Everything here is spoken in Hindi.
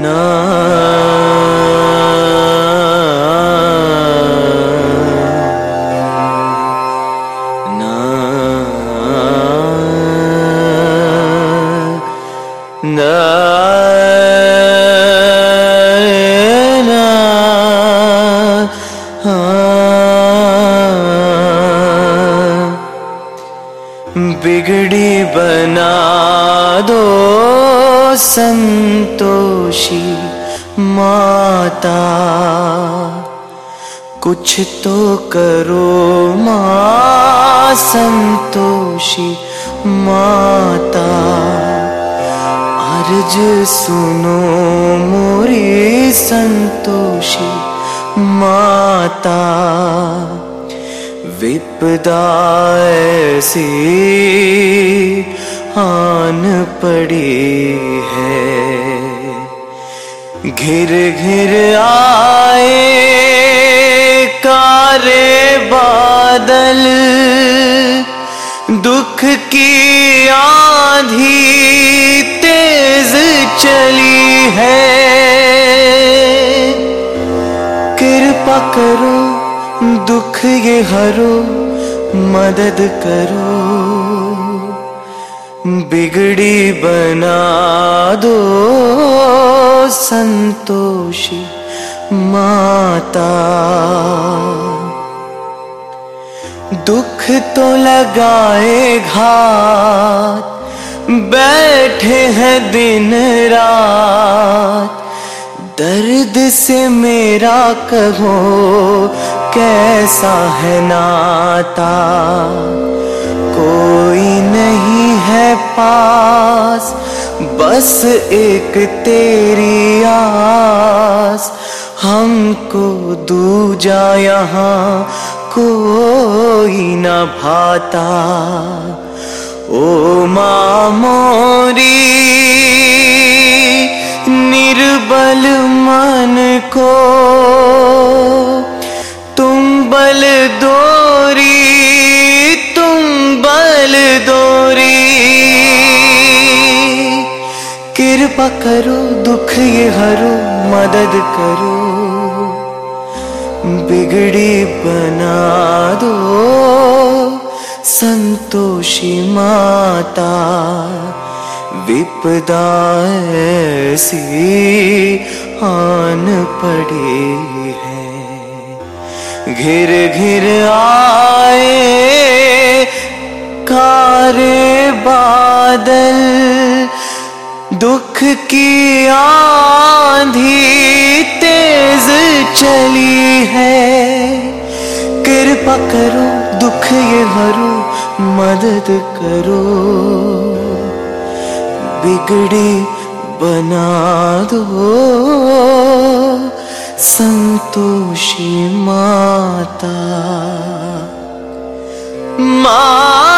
ना बिगड़ी बना दो संतोषी माता। कुछ तो करो माँ संतोषी माता। अर्ज़ सुनो मोरी संतोषी माता। विपदा ऐसी आन पड़ी है। घिर घिर आए कारे बादल, दुख की आंधी तेज चली है। कृपा करो दुख ये हरो, मदद करो। बिगड़ी बना दो संतोषी माता। दुख तो लगाए घात, बैठे हैं दिन रात। दर्द से मेरा कहो कैसा है नाता? कोई नहीं है पास, बस एक तेरी आस। हमको दूजा यहाँ कोई न भाता। ओ माँ मोरी निर्बल मन बल दोरी। कृपा करो, दुख ये हरो, मदद करो। बिगड़ी बना दो। संतोषी माता, विपदा ऐसी आन पड़ी है। घिर घिर आए कारे बादल, दुख की आंधी तेज चली है। कृपा करो, दुख ये हरो मदद करो। बिगड़ी बना दो। संतोषी माता, माँ